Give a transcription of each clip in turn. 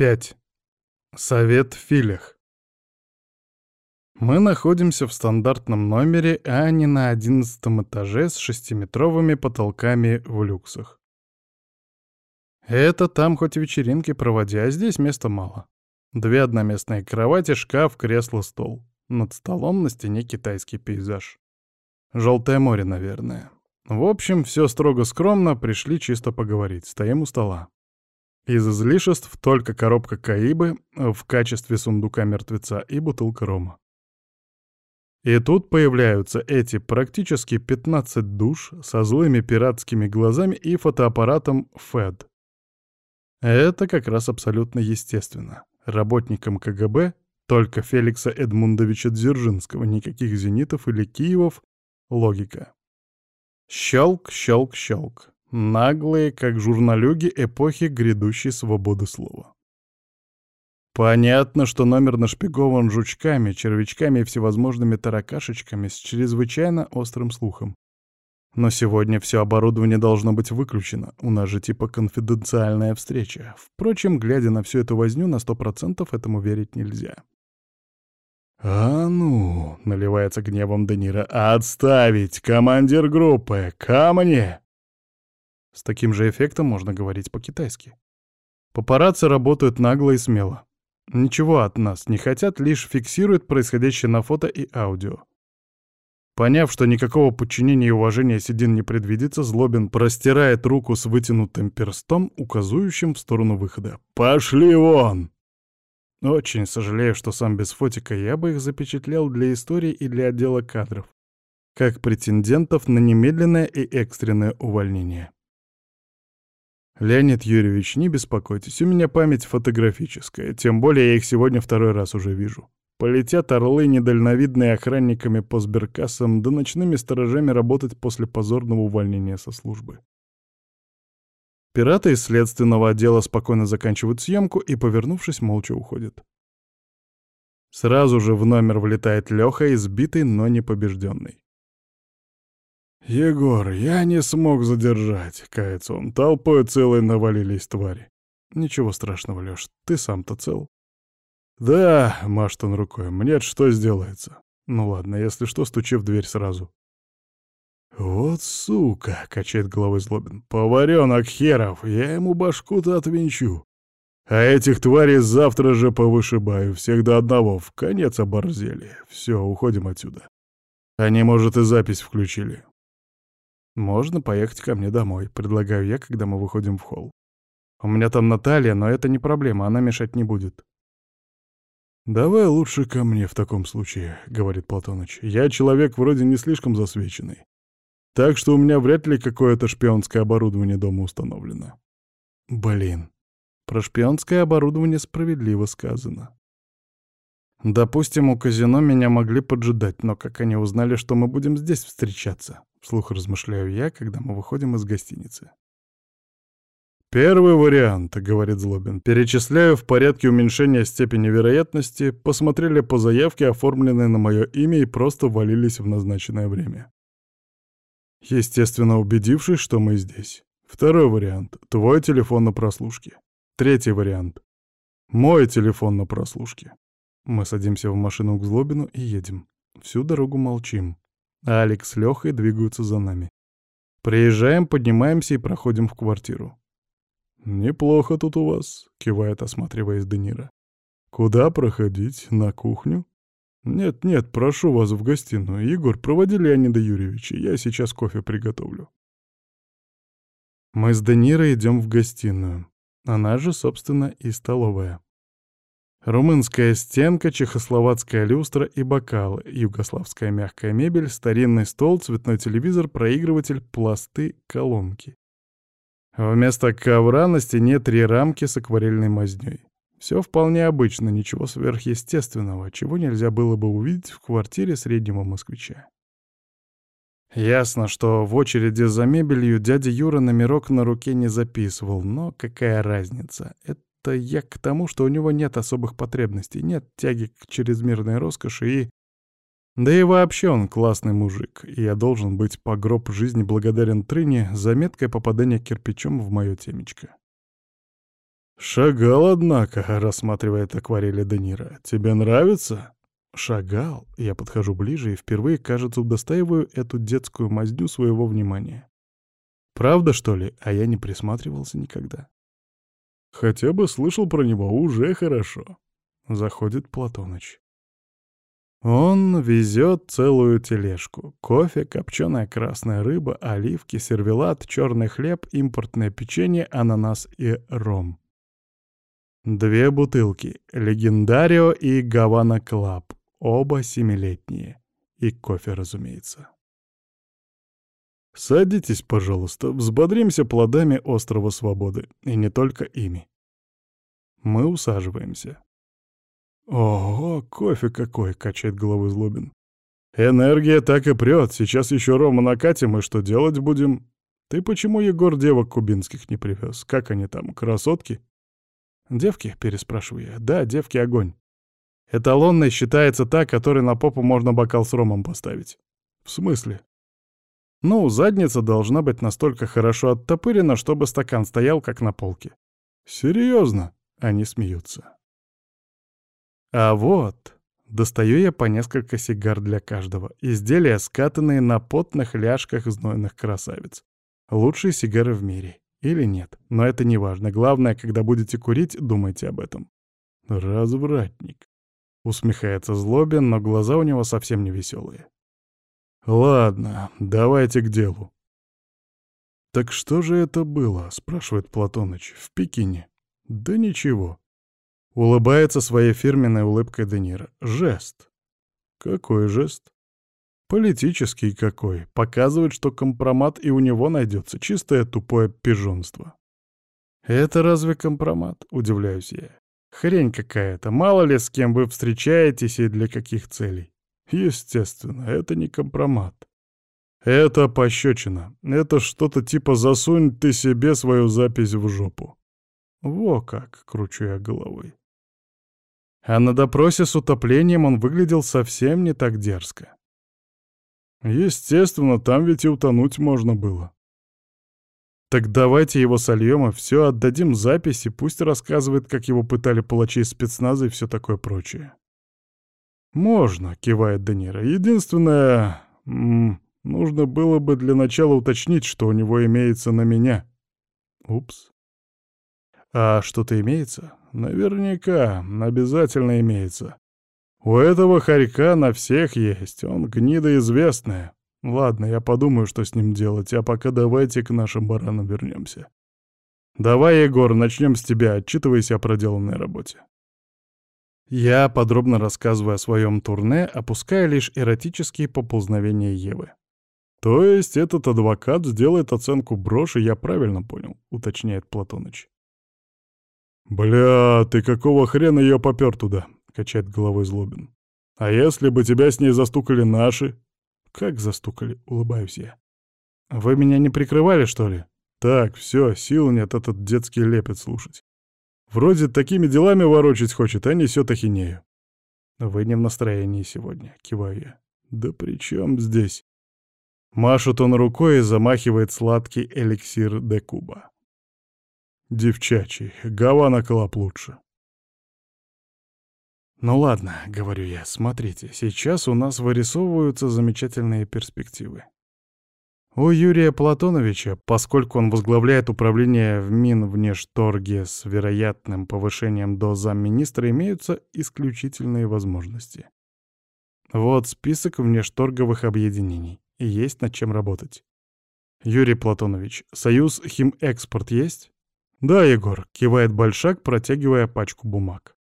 5. Совет в филях. Мы находимся в стандартном номере, а не на одиннадцатом этаже с шестиметровыми потолками в люксах. Это там хоть вечеринки проводи, а здесь места мало. Две одноместные кровати, шкаф, кресло, стол. Над столом на стене китайский пейзаж. Желтое море, наверное. В общем, все строго скромно, пришли чисто поговорить. Стоим у стола. Из излишеств только коробка Каибы в качестве сундука мертвеца и бутылка рома. И тут появляются эти практически 15 душ со злыми пиратскими глазами и фотоаппаратом FED. Это как раз абсолютно естественно. Работникам КГБ только Феликса Эдмундовича Дзержинского, никаких зенитов или Киевов, логика. Щелк, щелк, щелк. Наглые, как журналюги эпохи грядущей свободы слова. Понятно, что номер нашпигован жучками, червячками и всевозможными таракашечками с чрезвычайно острым слухом. Но сегодня все оборудование должно быть выключено, у нас же типа конфиденциальная встреча. Впрочем, глядя на всю эту возню, на сто процентов этому верить нельзя. «А ну!» — наливается гневом Данира. «Отставить! Командир группы! Ко мне!» С таким же эффектом можно говорить по-китайски. Папарацци работают нагло и смело. Ничего от нас не хотят, лишь фиксируют происходящее на фото и аудио. Поняв, что никакого подчинения и уважения Сидин не предвидится, Злобин простирает руку с вытянутым перстом, указующим в сторону выхода. «Пошли вон!» Очень сожалею, что сам без фотика я бы их запечатлел для истории и для отдела кадров, как претендентов на немедленное и экстренное увольнение. «Леонид Юрьевич, не беспокойтесь, у меня память фотографическая, тем более я их сегодня второй раз уже вижу. Полетят орлы, недальновидные охранниками по сберкассам, да ночными сторожами работать после позорного увольнения со службы». Пираты из следственного отдела спокойно заканчивают съемку и, повернувшись, молча уходят. Сразу же в номер влетает Лёха, избитый, но не побежденный. «Егор, я не смог задержать», — кается он. Толпой целой навалились твари. «Ничего страшного, Лёш, ты сам-то цел». «Да», — машет он рукой, — «мне что сделается?» «Ну ладно, если что, стучи в дверь сразу». «Вот сука!» — качает головой Злобин. «Поваренок херов! Я ему башку-то отвинчу! А этих тварей завтра же повышибаю, всех до одного, в конец оборзели. Все, уходим отсюда. Они, может, и запись включили. «Можно поехать ко мне домой», — предлагаю я, когда мы выходим в холл. «У меня там Наталья, но это не проблема, она мешать не будет». «Давай лучше ко мне в таком случае», — говорит Платоныч. «Я человек вроде не слишком засвеченный. Так что у меня вряд ли какое-то шпионское оборудование дома установлено». «Блин, про шпионское оборудование справедливо сказано». Допустим, у казино меня могли поджидать, но как они узнали, что мы будем здесь встречаться? Вслух размышляю я, когда мы выходим из гостиницы. «Первый вариант», — говорит Злобин. «Перечисляю в порядке уменьшения степени вероятности, посмотрели по заявке, оформленной на мое имя, и просто валились в назначенное время. Естественно, убедившись, что мы здесь. Второй вариант — твой телефон на прослушке. Третий вариант — мой телефон на прослушке. Мы садимся в машину к Злобину и едем. Всю дорогу молчим. Алекс с Лёхой двигаются за нами. Приезжаем, поднимаемся и проходим в квартиру. «Неплохо тут у вас», — кивает, осматриваясь Денира. «Куда проходить? На кухню?» «Нет-нет, прошу вас в гостиную. Егор, проводи Леонида Юрьевича, я сейчас кофе приготовлю». Мы с Денирой идем в гостиную. Она же, собственно, и столовая. Румынская стенка, чехословацкая люстра и бокалы, югославская мягкая мебель, старинный стол, цветной телевизор, проигрыватель, пласты, колонки. Вместо ковра на стене три рамки с акварельной мазнёй. Все вполне обычно, ничего сверхъестественного, чего нельзя было бы увидеть в квартире среднего москвича. Ясно, что в очереди за мебелью дядя Юра номерок на руке не записывал, но какая разница? Это это я к тому, что у него нет особых потребностей, нет тяги к чрезмерной роскоши и... Да и вообще он классный мужик, и я должен быть по гроб жизни благодарен Трыне за меткое попадание кирпичом в мое темечко. «Шагал, однако», — рассматривает акварели Данира. «Тебе нравится?» «Шагал». Я подхожу ближе и впервые, кажется, удостаиваю эту детскую мазню своего внимания. Правда, что ли? А я не присматривался никогда. Хотя бы слышал про него, уже хорошо. Заходит Платоныч. Он везет целую тележку. Кофе, копченая красная рыба, оливки, сервелат, черный хлеб, импортное печенье, ананас и ром. Две бутылки — Legendario и Havana Club, оба семилетние. И кофе, разумеется. Садитесь, пожалуйста, взбодримся плодами острова Свободы, и не только ими. Мы усаживаемся. «Ого, кофе какой!» — качает головой Злобин. «Энергия так и прет. Сейчас еще рома накатим, и что делать будем? Ты почему, Егор, девок кубинских не привез? Как они там, красотки?» «Девки?» — переспрашиваю я. «Да, девки огонь. Эталонной считается та, которой на попу можно бокал с ромом поставить». «В смысле?» «Ну, задница должна быть настолько хорошо оттопырена, чтобы стакан стоял, как на полке». «Серьезно?» — они смеются. А вот, достаю я по несколько сигар для каждого. Изделия, скатанные на потных ляжках знойных красавиц. Лучшие сигары в мире. Или нет, но это не важно. Главное, когда будете курить, думайте об этом. Развратник. Усмехается Злобин, но глаза у него совсем не веселые. Ладно, давайте к делу. «Так что же это было?» — спрашивает Платоныч. «В Пекине». «Да ничего. Улыбается своей фирменной улыбкой Денира. Жест. Какой жест? Политический какой. Показывает, что компромат и у него найдется. Чистое тупое пижонство. Это разве компромат? Удивляюсь я. Хрень какая-то. Мало ли с кем вы встречаетесь и для каких целей. Естественно, это не компромат. Это пощечина. Это что-то типа «засунь ты себе свою запись в жопу». Во как, кручу я головой. А на допросе с утоплением он выглядел совсем не так дерзко. Естественно, там ведь и утонуть можно было. Так давайте его сольем и все, отдадим записи, пусть рассказывает, как его пытали палачи спецназа и все такое прочее. «Можно», — кивает Данира. «Единственное, м -м, нужно было бы для начала уточнить, что у него имеется на меня». «Упс». «А что-то имеется?» Наверняка, обязательно имеется. У этого хорька на всех есть, он гнида известная. Ладно, я подумаю, что с ним делать, а пока давайте к нашим баранам вернемся. Давай, Егор, начнем с тебя, отчитывайся о проделанной работе. Я подробно рассказываю о своем турне, опуская лишь эротические поползновения Евы. То есть этот адвокат сделает оценку броши, я правильно понял, уточняет Платоныч. «Бля, ты какого хрена ее попер туда?» — качает головой Злобин. «А если бы тебя с ней застукали наши?» «Как застукали?» — улыбаюсь я. «Вы меня не прикрывали, что ли?» «Так, все, сил нет этот детский лепет слушать. Вроде такими делами ворочать хочет, а несет ахинею». «Вы не в настроении сегодня», — киваю я. «Да при чем здесь?» Машет он рукой и замахивает сладкий эликсир de Cuba. Девчачий, Havana Club лучше. «Ну ладно», — говорю я, — «смотрите, сейчас у нас вырисовываются замечательные перспективы. У Юрия Платоновича, поскольку он возглавляет управление в Минвнешторге с вероятным повышением до замминистра, имеются исключительные возможности. Вот список внешторговых объединений, есть над чем работать. Юрий Платонович, Союз Химэкспорт есть? «Да, Егор», — кивает Большак, протягивая пачку бумаг.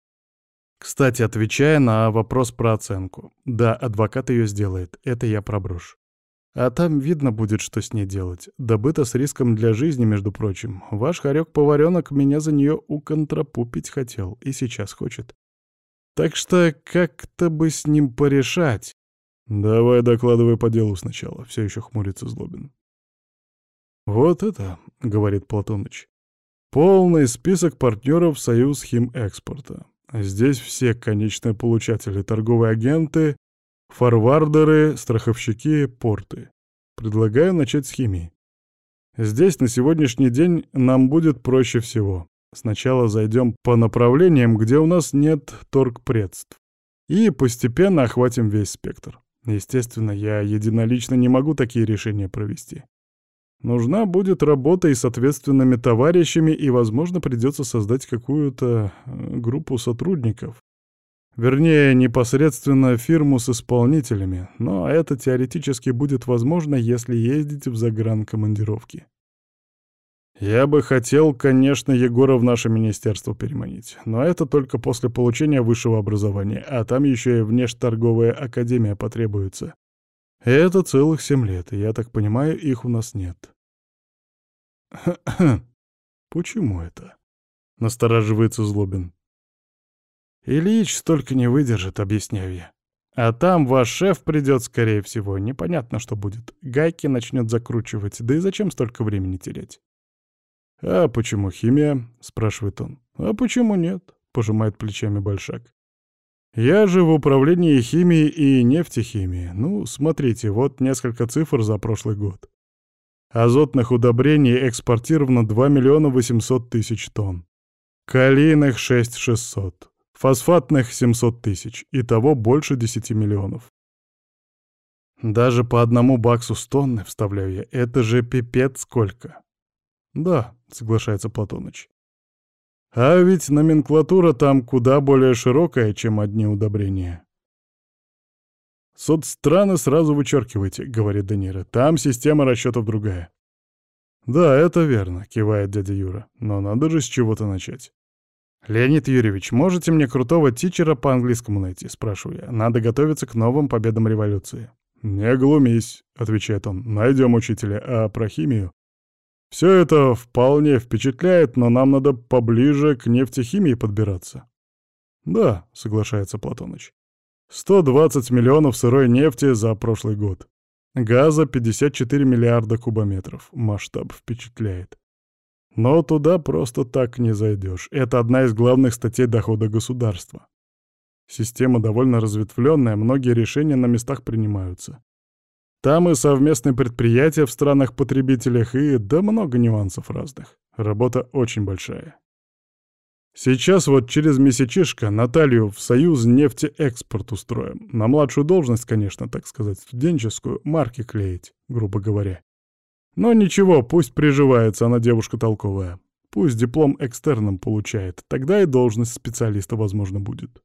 Кстати, отвечая на вопрос про оценку. Да, адвокат ее сделает, это я проброшу. А там видно будет, что с ней делать. Добыто с риском для жизни, между прочим. Ваш хорек-поваренок меня за нее уконтрапупить хотел, и сейчас хочет. Так что как-то бы с ним порешать. Давай докладывай по делу сначала, все еще хмурится Злобин. Вот это, говорит Платоныч, Полный список партнеров Союз химэкспорта. Здесь все конечные получатели, торговые агенты, форвардеры, страховщики, порты. Предлагаю начать с химии. Здесь на сегодняшний день нам будет проще всего. Сначала зайдем по направлениям, где у нас нет торгпредств. И постепенно охватим весь спектр. Естественно, я единолично не могу такие решения провести. Нужна будет работа и с ответственными товарищами, и, возможно, придется создать какую-то э, группу сотрудников. Вернее, непосредственно фирму с исполнителями, но это теоретически будет возможно, если ездить в загранкомандировки. Я бы хотел, конечно, Егора в наше министерство переманить, но это только после получения высшего образования, а там еще и внешторговая академия потребуется. Это целых семь лет, и, я так понимаю, их у нас нет. Почему это? Настораживается Злобин. Ильич столько не выдержит, объясняю я. А там ваш шеф придет, скорее всего, непонятно, что будет. Гайки начнет закручивать, да и зачем столько времени терять? «А почему химия?» — спрашивает он. «А почему нет?» — пожимает плечами Большак. «Я же в управлении химией и нефтехимией. Ну, смотрите, вот несколько цифр за прошлый год. Азотных удобрений экспортировано 2 миллиона 800 тысяч тонн. Калийных — 6 600. Фосфатных — 700 тысяч. Итого больше 10 миллионов. Даже по одному баксу с тонны, вставляю я, это же пипец сколько. Да, соглашается Платоныч. А ведь номенклатура там куда более широкая, чем одни удобрения. «Соцстраны сразу вычеркивайте», — говорит Данира. «Там система расчетов другая». «Да, это верно», — кивает дядя Юра. «Но надо же с чего-то начать». «Леонид Юрьевич, можете мне крутого тичера по английскому найти?» — спрашиваю я. «Надо готовиться к новым победам революции». «Не глумись», — отвечает он. «Найдем учителя. А про химию?» Все это вполне впечатляет, но нам надо поближе к нефтехимии подбираться. Да, соглашается Платоныч. 120 миллионов сырой нефти за прошлый год. Газа 54 миллиарда кубометров. Масштаб впечатляет. Но туда просто так не зайдешь. Это одна из главных статей дохода государства. Система довольно разветвленная, многие решения на местах принимаются. Там и совместные предприятия в странах-потребителях, и да много нюансов разных. Работа очень большая. Сейчас вот через месячишко Наталью в Союз нефтеэкспорт устроим. На младшую должность, конечно, так сказать, студенческую, марки клеить, грубо говоря. Но ничего, пусть приживается, она девушка толковая. Пусть диплом экстерном получает, тогда и должность специалиста, возможно, будет.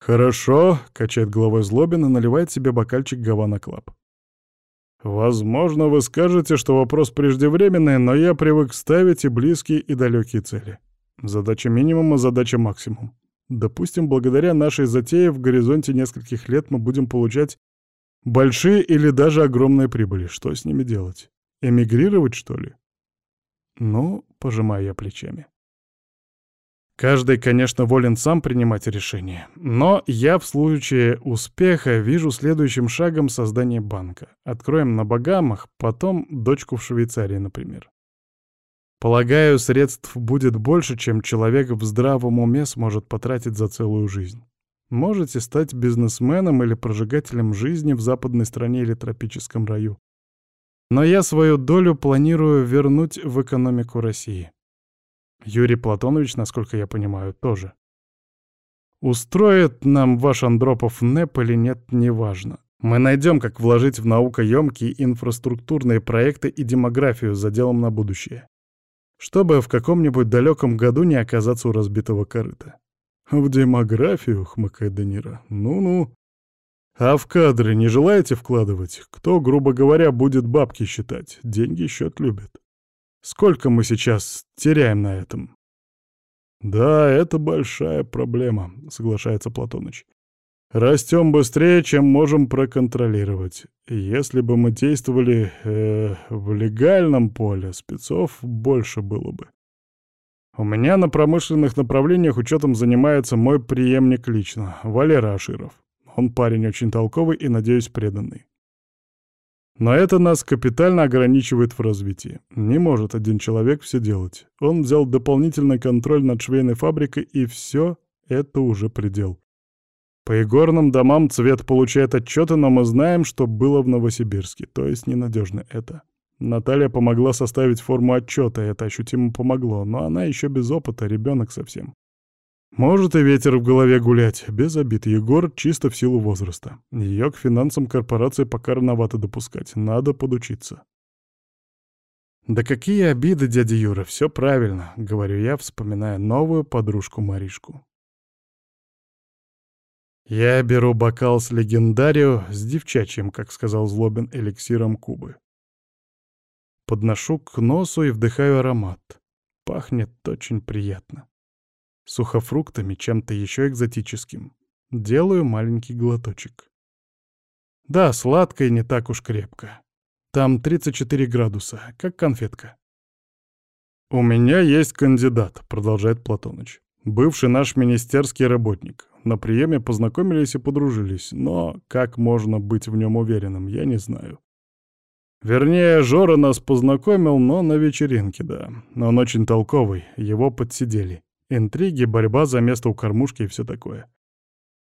«Хорошо», — качает головой Злобин и наливает себе бокальчик Havana Club. «Возможно, вы скажете, что вопрос преждевременный, но я привык ставить и близкие, и далекие цели. Задача минимум, а задача максимум. Допустим, благодаря нашей затее в горизонте нескольких лет мы будем получать большие или даже огромные прибыли. Что с ними делать? Эмигрировать, что ли?» «Ну, пожимаю я плечами». Каждый, конечно, волен сам принимать решения, но я в случае успеха вижу следующим шагом создание банка. Откроем на Багамах, потом дочку в Швейцарии, например. Полагаю, средств будет больше, чем человек в здравом уме сможет потратить за целую жизнь. Можете стать бизнесменом или прожигателем жизни в западной стране или тропическом раю. Но я свою долю планирую вернуть в экономику России. Юрий Платонович, насколько я понимаю, тоже. Устроит нам ваш Андропов НЭП или нет, неважно. Мы найдем, как вложить в наукоемкие инфраструктурные проекты и демографию за делом на будущее. Чтобы в каком-нибудь далеком году не оказаться у разбитого корыта. В демографию, хмыкает Данира. Ну-ну. А в кадры не желаете вкладывать? Кто, грубо говоря, будет бабки считать? Деньги счет любит. Сколько мы сейчас теряем на этом? Да, это большая проблема, соглашается Платоныч. Растем быстрее, чем можем проконтролировать. Если бы мы действовали э, в легальном поле, спецов больше было бы. У меня на промышленных направлениях учетом занимается мой преемник лично, Валера Аширов. Он парень очень толковый и, надеюсь, преданный. Но это нас капитально ограничивает в развитии. Не может один человек все делать. Он взял дополнительный контроль над швейной фабрикой, и все это уже предел. По игорным домам цвет получает отчеты, но мы знаем, что было в Новосибирске, то есть ненадежно это. Наталья помогла составить форму отчета, это ощутимо помогло, но она еще без опыта, ребенок совсем. Может и ветер в голове гулять, без обид. Егор чисто в силу возраста. Ее к финансам корпорации пока рановато допускать, надо подучиться. «Да какие обиды, дядя Юра, все правильно», — говорю я, вспоминая новую подружку Маришку. Я беру бокал с легендарио, с девчачьим, как сказал Злобин, эликсиром Кубы. Подношу к носу и вдыхаю аромат. Пахнет очень приятно. Сухофруктами, чем-то еще экзотическим. Делаю маленький глоточек. Да, сладко и не так уж крепко. Там 34 градуса, как конфетка. «У меня есть кандидат», — продолжает Платоныч. «Бывший наш министерский работник. На приеме познакомились и подружились, но как можно быть в нем уверенным, я не знаю. Вернее, Жора нас познакомил, но на вечеринке, да. Он очень толковый, его подсидели. Интриги, борьба за место у кормушки и все такое.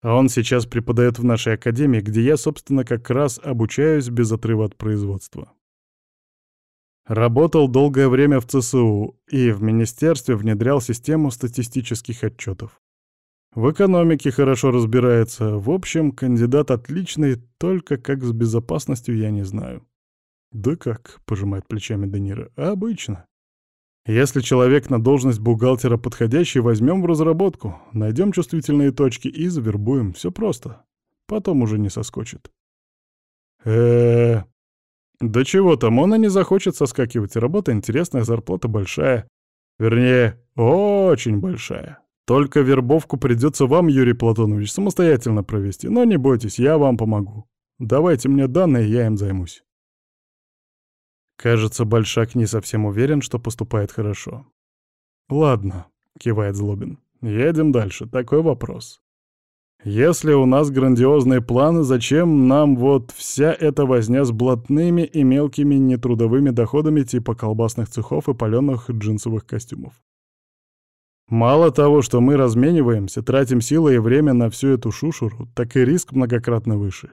А он сейчас преподает в нашей академии, где я, собственно, как раз обучаюсь без отрыва от производства. Работал долгое время в ЦСУ и в министерстве внедрял систему статистических отчетов. В экономике хорошо разбирается. В общем, кандидат отличный, только как с безопасностью я не знаю. «Да как?» — пожимает плечами Денира. «Обычно. Если человек на должность бухгалтера подходящий, возьмем в разработку, найдем чувствительные точки и завербуем. Все просто. Потом уже не соскочит». э Да чего там, он и не захочет соскакивать. Работа интересная, зарплата большая. Вернее, очень большая. Только вербовку придется вам, Юрий Платонович, самостоятельно провести. Но не бойтесь, я вам помогу. Давайте мне данные, я им займусь. Кажется, Большак не совсем уверен, что поступает хорошо. «Ладно», — кивает Злобин. «Едем дальше. Такой вопрос. Если у нас грандиозные планы, зачем нам вот вся эта возня с блатными и мелкими нетрудовыми доходами типа колбасных цехов и паленых джинсовых костюмов? Мало того, что мы размениваемся, тратим силы и время на всю эту шушуру, так и риск многократно выше.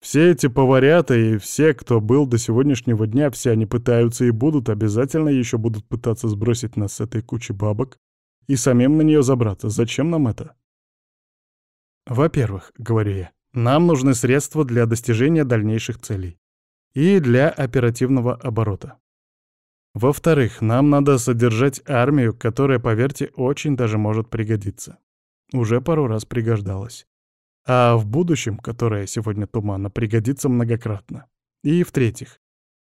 Все эти поварята и все, кто был до сегодняшнего дня, все они пытаются и будут, обязательно еще будут пытаться сбросить нас с этой кучи бабок и самим на нее забраться. Зачем нам это? Во-первых, говорю я, нам нужны средства для достижения дальнейших целей и для оперативного оборота. Во-вторых, нам надо содержать армию, которая, поверьте, очень даже может пригодиться. Уже пару раз пригождалась а в будущем, которое сегодня туманно, пригодится многократно. И в-третьих,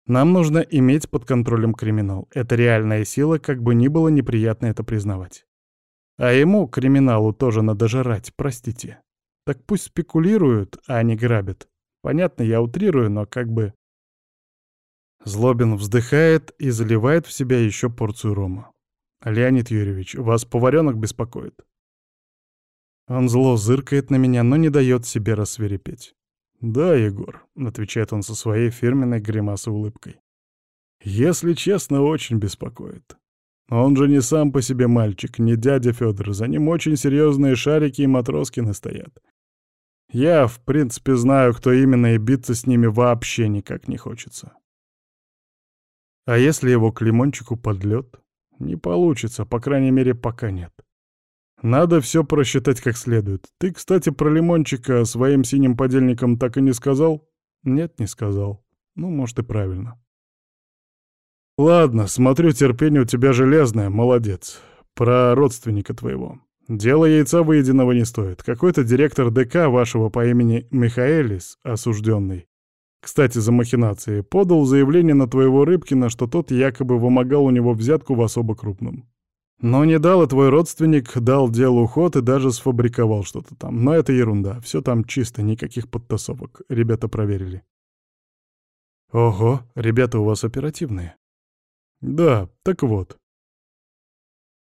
нам нужно иметь под контролем криминал. Это реальная сила, как бы ни было неприятно это признавать. А ему, криминалу, тоже надо жрать, простите. Так пусть спекулируют, а не грабят. Понятно, я утрирую, но как бы... Злобин вздыхает и заливает в себя еще порцию рома. «Леонид Юрьевич, вас поваренок беспокоит?» Он зло зыркает на меня, но не дает себе рассверепеть. «Да, Егор», — отвечает он со своей фирменной гримасой улыбкой. «Если честно, очень беспокоит. Он же не сам по себе мальчик, не дядя Федор, за ним очень серьезные шарики и матроскины стоят. Я, в принципе, знаю, кто именно, и биться с ними вообще никак не хочется. А если его к лимончику подлет? Не получится, по крайней мере, пока нет. Надо все просчитать как следует. Ты, кстати, про лимончика своим синим подельникам так и не сказал? Нет, не сказал. Ну, может, и правильно. Ладно, смотрю, терпение у тебя железное, молодец. Про родственника твоего. Дело яйца выеденного не стоит. Какой-то директор ДК вашего по имени Михаэлис, осужденный, кстати, за махинации, подал заявление на твоего Рыбкина, что тот якобы вымогал у него взятку в особо крупном. Но не дал, и твой родственник дал делу ход и даже сфабриковал что-то там. Но это ерунда, все там чисто, никаких подтасовок. Ребята проверили. Ого, ребята у вас оперативные. Да, так вот.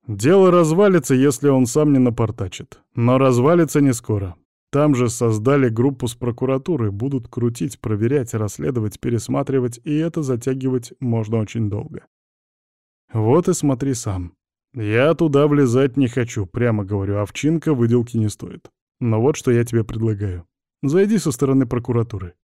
Дело развалится, если он сам не напортачит. Но развалится не скоро. Там же создали группу с прокуратурой, будут крутить, проверять, расследовать, пересматривать, и это затягивать можно очень долго. Вот и смотри сам. «Я туда влезать не хочу, прямо говорю, овчинка выделки не стоит. Но вот что я тебе предлагаю. Зайди со стороны прокуратуры.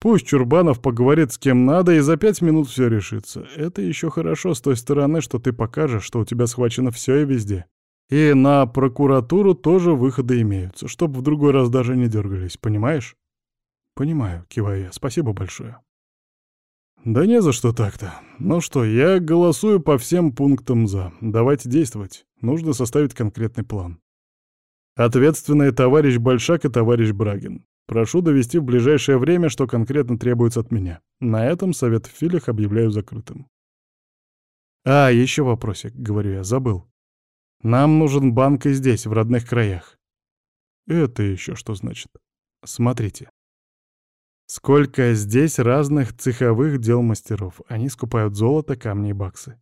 Пусть Чурбанов поговорит с кем надо, и за пять минут все решится. Это еще хорошо с той стороны, что ты покажешь, что у тебя схвачено все и везде. И на прокуратуру тоже выходы имеются, чтоб в другой раз даже не дергались, понимаешь? Понимаю, киваю я, спасибо большое. Да не за что так-то. Ну что, я голосую по всем пунктам «за». Давайте действовать. Нужно составить конкретный план. Ответственные товарищ Большак и товарищ Брагин. Прошу довести в ближайшее время, что конкретно требуется от меня. На этом совет в филях объявляю закрытым. А, еще вопросик, говорю я, забыл. Нам нужен банк и здесь, в родных краях. Это еще что значит? Смотрите. Сколько здесь разных цеховых дел мастеров. Они скупают золото, камни и баксы.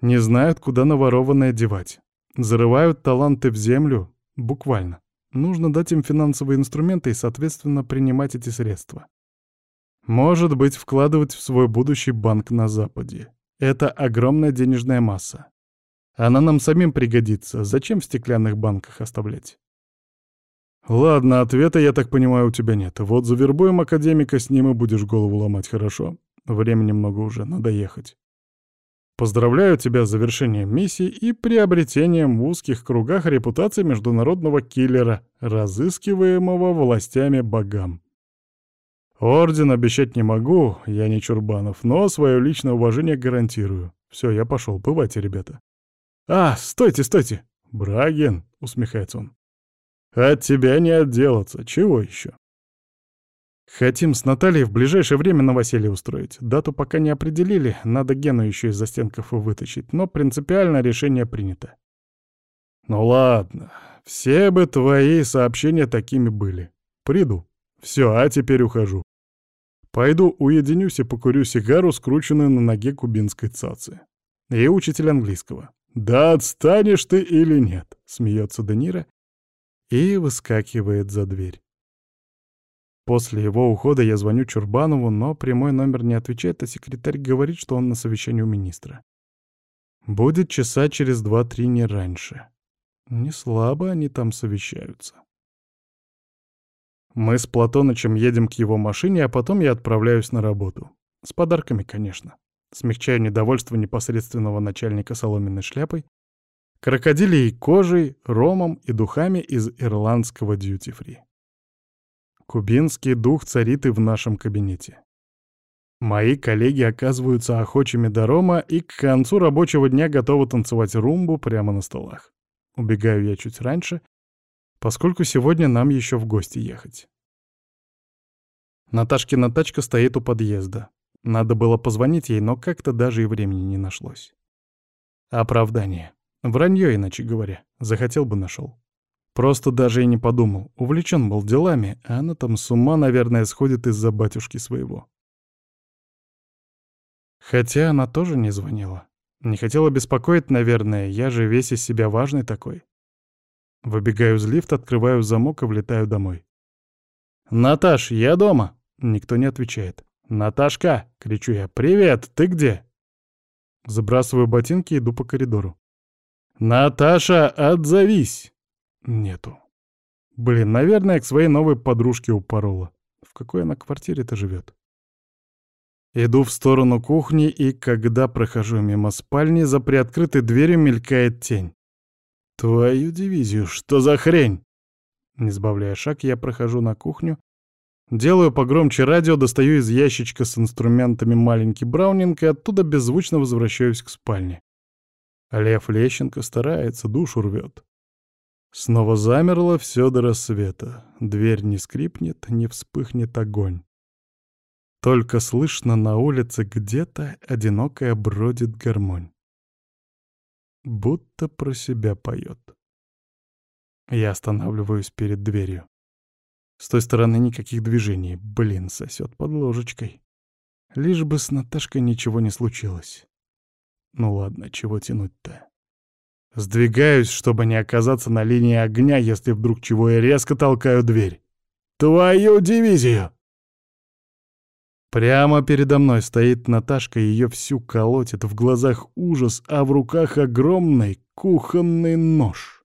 Не знают, куда наворованное девать. Зарывают таланты в землю, буквально. Нужно дать им финансовые инструменты и, соответственно, принимать эти средства. Может быть, вкладывать в свой будущий банк на Западе. Это огромная денежная масса. Она нам самим пригодится. Зачем в стеклянных банках оставлять? Ладно, ответа, я так понимаю, у тебя нет. Вот завербуем академика, с ним и будешь голову ломать, хорошо? Времени много уже, надо ехать. Поздравляю тебя с завершением миссии и приобретением в узких кругах репутации международного киллера, разыскиваемого властями богам. Орден обещать не могу, я не Чурбанов, но свое личное уважение гарантирую. Все, я пошел, бывайте, ребята. А, стойте, стойте! Брагин, усмехается он. От тебя не отделаться, чего еще? Хотим с Натальей в ближайшее время новоселье устроить. Дату пока не определили, надо Гену еще из застенков вытащить, но принципиально решение принято. Ну ладно, все бы твои сообщения такими были. Приду. Все, а теперь ухожу. Пойду уединюсь и покурю сигару, скрученную на ноге кубинской цацы. И учитель английского. «Да отстанешь ты или нет?» — смеется Данира и выскакивает за дверь. После его ухода я звоню Чурбанову, но прямой номер не отвечает, а секретарь говорит, что он на совещании у министра. Будет часа через два-три не раньше. Не слабо они там совещаются. Мы с Платонычем едем к его машине, а потом я отправляюсь на работу. С подарками, конечно. Смягчаю недовольство непосредственного начальника соломенной шляпой, крокодилей кожей, ромом и духами из ирландского дьюти-фри. Кубинский дух царит и в нашем кабинете. Мои коллеги оказываются охочими до рома и к концу рабочего дня готовы танцевать румбу прямо на столах. Убегаю я чуть раньше, поскольку сегодня нам еще в гости ехать. Наташкина тачка стоит у подъезда. Надо было позвонить ей, но как-то даже и времени не нашлось. Оправдание. Вранье, иначе говоря. Захотел бы нашел. Просто даже и не подумал. Увлечен был делами, а она там с ума, наверное, сходит из-за батюшки своего. Хотя она тоже не звонила. Не хотела беспокоить, наверное, я же весь из себя важный такой. Выбегаю из лифта, открываю замок и влетаю домой. «Наташ, я дома!» Никто не отвечает. «Наташка!» — кричу я. «Привет! Ты где?» Забрасываю ботинки и иду по коридору. «Наташа, отзовись!» Нету. Блин, наверное, к своей новой подружке упорола. В какой она квартире-то живет? Иду в сторону кухни, и когда прохожу мимо спальни, за приоткрытой дверью мелькает тень. Твою дивизию, что за хрень? Не сбавляя шаг, я прохожу на кухню, делаю погромче радио, достаю из ящичка с инструментами маленький браунинг и оттуда беззвучно возвращаюсь к спальне. Лев Лещенко старается, душу рвет. Снова замерло все до рассвета. Дверь не скрипнет, не вспыхнет огонь. Только слышно на улице где-то одинокая бродит гармонь. Будто про себя поет. Я останавливаюсь перед дверью. С той стороны никаких движений. Блин, сосет под ложечкой. Лишь бы с Наташкой ничего не случилось. Ну ладно, чего тянуть-то? Сдвигаюсь, чтобы не оказаться на линии огня, если вдруг чего я резко толкаю дверь. «Твою дивизию!» Прямо передо мной стоит Наташка, ее всю колотит, в глазах ужас, а в руках огромный кухонный нож.